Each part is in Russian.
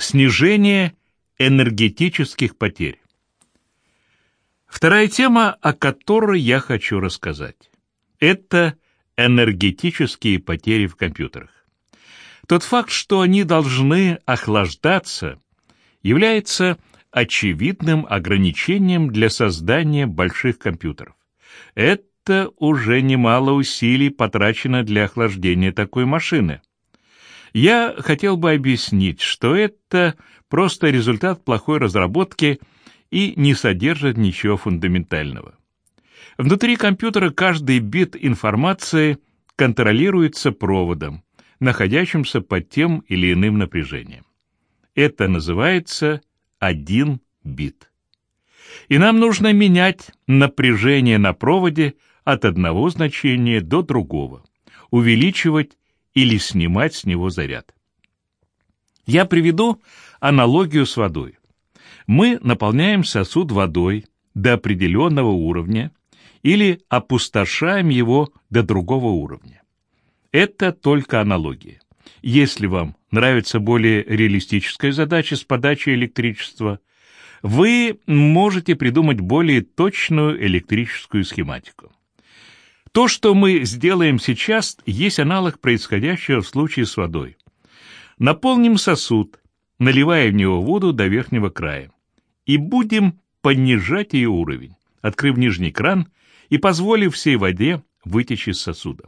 Снижение энергетических потерь. Вторая тема, о которой я хочу рассказать, это энергетические потери в компьютерах. Тот факт, что они должны охлаждаться, является очевидным ограничением для создания больших компьютеров. Это уже немало усилий потрачено для охлаждения такой машины. Я хотел бы объяснить, что это просто результат плохой разработки и не содержит ничего фундаментального. Внутри компьютера каждый бит информации контролируется проводом, находящимся под тем или иным напряжением. Это называется один бит. И нам нужно менять напряжение на проводе от одного значения до другого, увеличивать или снимать с него заряд. Я приведу аналогию с водой. Мы наполняем сосуд водой до определенного уровня или опустошаем его до другого уровня. Это только аналогия. Если вам нравится более реалистическая задача с подачей электричества, вы можете придумать более точную электрическую схематику. То, что мы сделаем сейчас, есть аналог происходящего в случае с водой. Наполним сосуд, наливая в него воду до верхнего края, и будем понижать ее уровень, открыв нижний кран и позволив всей воде вытечь из сосуда.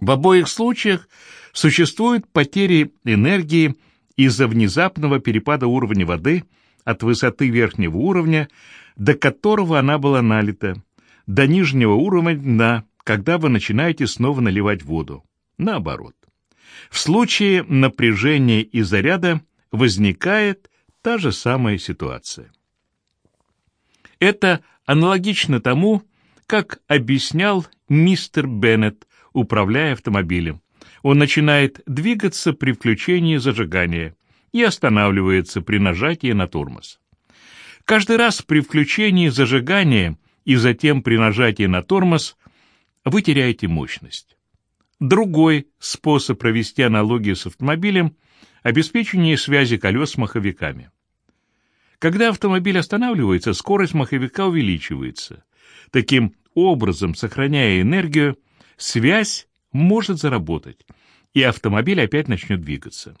В обоих случаях существуют потери энергии из-за внезапного перепада уровня воды от высоты верхнего уровня, до которого она была налита, до нижнего уровня дна, когда вы начинаете снова наливать воду. Наоборот. В случае напряжения и заряда возникает та же самая ситуация. Это аналогично тому, как объяснял мистер Беннет, управляя автомобилем. Он начинает двигаться при включении зажигания и останавливается при нажатии на тормоз. Каждый раз при включении зажигания и затем при нажатии на тормоз вы теряете мощность. Другой способ провести аналогию с автомобилем – обеспечение связи колес с маховиками. Когда автомобиль останавливается, скорость маховика увеличивается. Таким образом, сохраняя энергию, связь может заработать, и автомобиль опять начнет двигаться.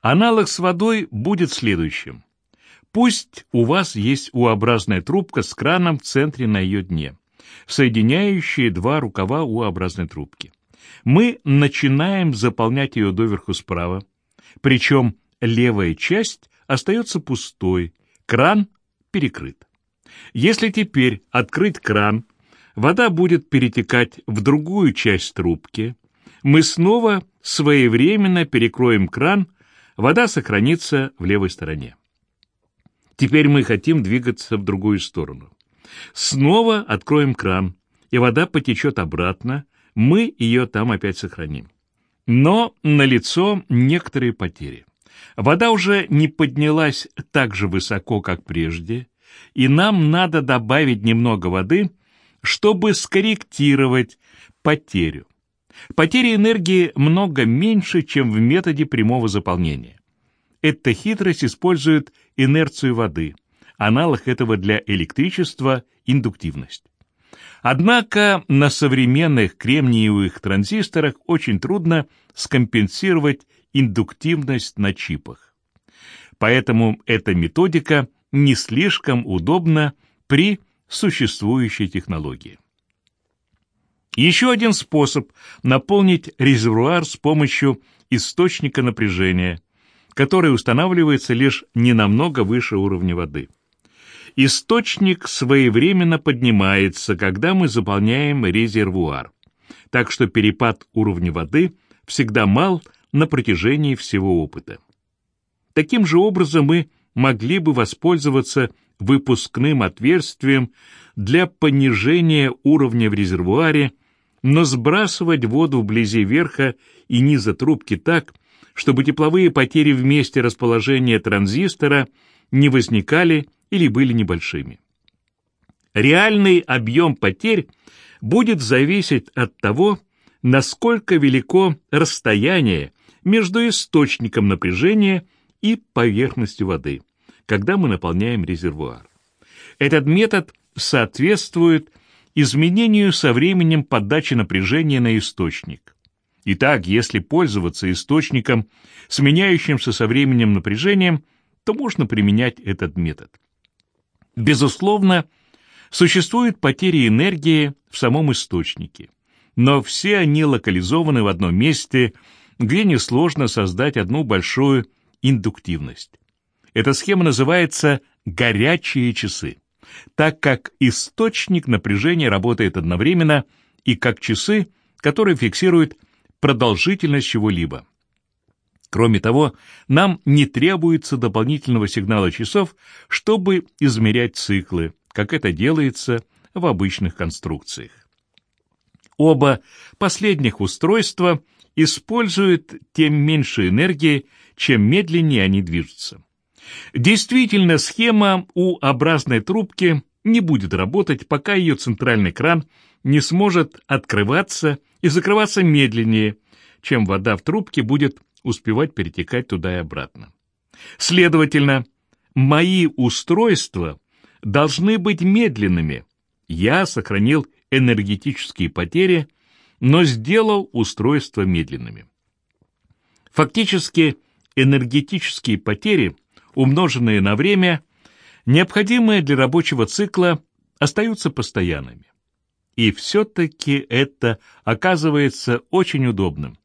Аналог с водой будет следующим. Пусть у вас есть U-образная трубка с краном в центре на ее дне, соединяющие два рукава U-образной трубки. Мы начинаем заполнять ее доверху справа, причем левая часть остается пустой, кран перекрыт. Если теперь открыть кран, вода будет перетекать в другую часть трубки, мы снова своевременно перекроем кран, вода сохранится в левой стороне. Теперь мы хотим двигаться в другую сторону. Снова откроем кран, и вода потечет обратно, мы ее там опять сохраним. Но налицо некоторые потери. Вода уже не поднялась так же высоко, как прежде, и нам надо добавить немного воды, чтобы скорректировать потерю. Потери энергии много меньше, чем в методе прямого заполнения. Эта хитрость использует инерцию воды. Аналог этого для электричества – индуктивность. Однако на современных кремниевых транзисторах очень трудно скомпенсировать индуктивность на чипах. Поэтому эта методика не слишком удобна при существующей технологии. Еще один способ наполнить резервуар с помощью источника напряжения, который устанавливается лишь не намного выше уровня воды. Источник своевременно поднимается, когда мы заполняем резервуар, так что перепад уровня воды всегда мал на протяжении всего опыта. Таким же образом мы могли бы воспользоваться выпускным отверстием для понижения уровня в резервуаре, но сбрасывать воду вблизи верха и низа трубки так, чтобы тепловые потери в месте расположения транзистора не возникали или были небольшими. Реальный объем потерь будет зависеть от того, насколько велико расстояние между источником напряжения и поверхности воды, когда мы наполняем резервуар. Этот метод соответствует изменению со временем подачи напряжения на источник. Итак, если пользоваться источником, сменяющимся со временем напряжением, то можно применять этот метод. Безусловно, существуют потери энергии в самом источнике, но все они локализованы в одном месте, где несложно создать одну большую индуктивность. Эта схема называется «горячие часы», так как источник напряжения работает одновременно и как часы, которые фиксируют продолжительность чего-либо. Кроме того, нам не требуется дополнительного сигнала часов, чтобы измерять циклы, как это делается в обычных конструкциях. Оба последних устройства используют тем меньше энергии, чем медленнее они движутся. Действительно, схема U-образной трубки не будет работать, пока ее центральный кран не сможет открываться и закрываться медленнее, чем вода в трубке будет успевать перетекать туда и обратно. Следовательно, мои устройства должны быть медленными. Я сохранил энергетические потери, но сделал устройства медленными. Фактически, энергетические потери, умноженные на время, необходимые для рабочего цикла, остаются постоянными. И все-таки это оказывается очень удобным,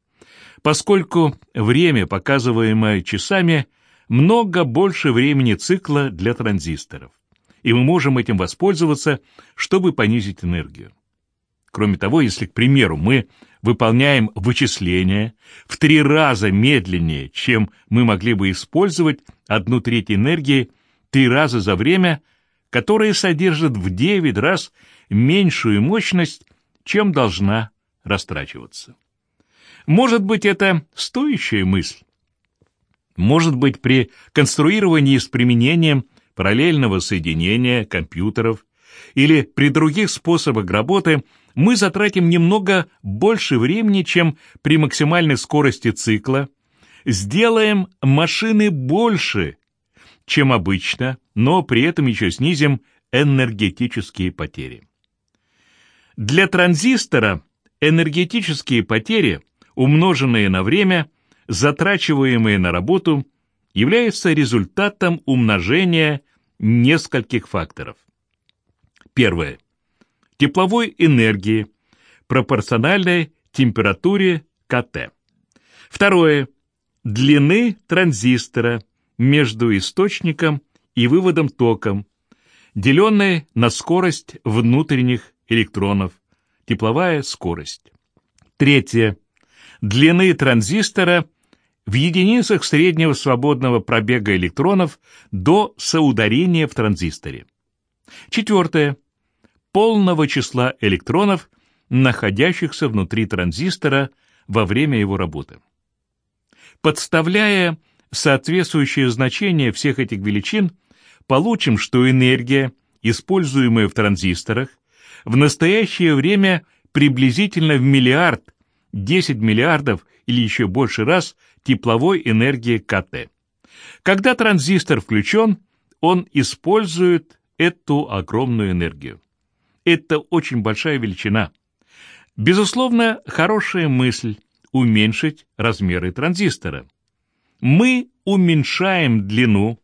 поскольку время, показываемое часами, много больше времени цикла для транзисторов, и мы можем этим воспользоваться, чтобы понизить энергию. Кроме того, если, к примеру, мы выполняем вычисления в три раза медленнее, чем мы могли бы использовать одну треть энергии три раза за время, которое содержит в девять раз меньшую мощность, чем должна растрачиваться. Может быть, это стоящая мысль? Может быть, при конструировании с применением параллельного соединения компьютеров или при других способах работы мы затратим немного больше времени, чем при максимальной скорости цикла, сделаем машины больше, чем обычно, но при этом еще снизим энергетические потери. Для транзистора энергетические потери, умноженные на время, затрачиваемые на работу, являются результатом умножения нескольких факторов. Первое. Тепловой энергии, пропорциональной температуре КТ. Второе. Длины транзистора между источником и выводом током, деленной на скорость внутренних электронов, тепловая скорость. Третье. Длины транзистора в единицах среднего свободного пробега электронов до соударения в транзисторе. Четвертое. Полного числа электронов, находящихся внутри транзистора во время его работы. Подставляя соответствующее значение всех этих величин, получим, что энергия, используемая в транзисторах, в настоящее время приблизительно в миллиард, 10 миллиардов или еще больше раз тепловой энергии КТ. Когда транзистор включен, он использует эту огромную энергию. Это очень большая величина. Безусловно, хорошая мысль уменьшить размеры транзистора. Мы уменьшаем длину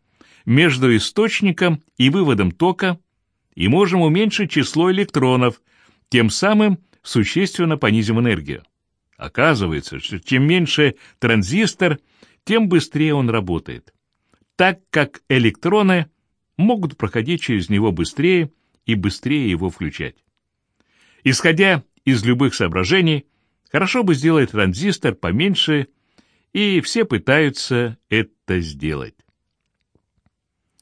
между источником и выводом тока и можем уменьшить число электронов, тем самым существенно понизим энергию. Оказывается, что чем меньше транзистор, тем быстрее он работает, так как электроны могут проходить через него быстрее и быстрее его включать. Исходя из любых соображений, хорошо бы сделать транзистор поменьше, и все пытаются это сделать.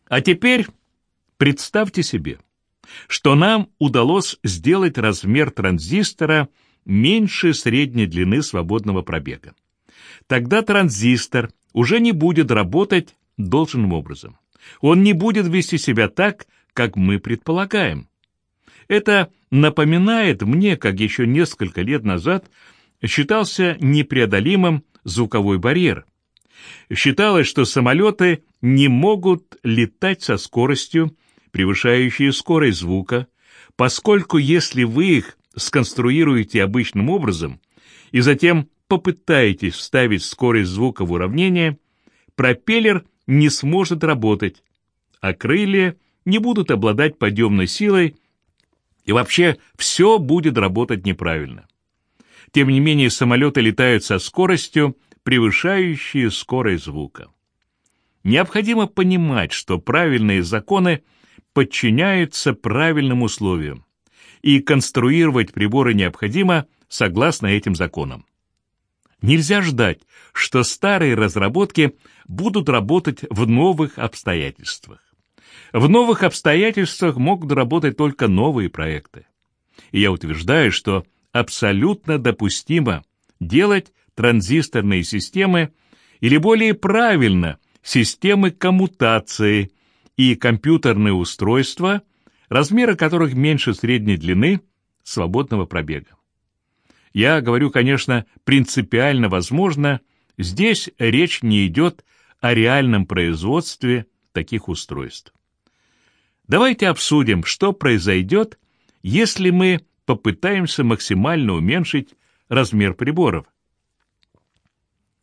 А теперь представьте себе, что нам удалось сделать размер транзистора меньше средней длины свободного пробега. Тогда транзистор уже не будет работать должным образом. Он не будет вести себя так, как мы предполагаем. Это напоминает мне, как еще несколько лет назад считался непреодолимым звуковой барьер. Считалось, что самолеты не могут летать со скоростью, превышающей скорость звука, поскольку если вы их сконструируете обычным образом и затем попытаетесь вставить скорость звука в уравнение, пропеллер не сможет работать, а крылья не будут обладать подъемной силой, и вообще все будет работать неправильно. Тем не менее, самолеты летают со скоростью, превышающей скорость звука. Необходимо понимать, что правильные законы подчиняются правильным условиям, и конструировать приборы необходимо согласно этим законам. Нельзя ждать, что старые разработки будут работать в новых обстоятельствах. В новых обстоятельствах могут работать только новые проекты. И я утверждаю, что абсолютно допустимо делать транзисторные системы или более правильно системы коммутации и компьютерные устройства, размеры которых меньше средней длины свободного пробега. Я говорю, конечно, принципиально возможно, здесь речь не идет о реальном производстве таких устройств. Давайте обсудим, что произойдет, если мы попытаемся максимально уменьшить размер приборов.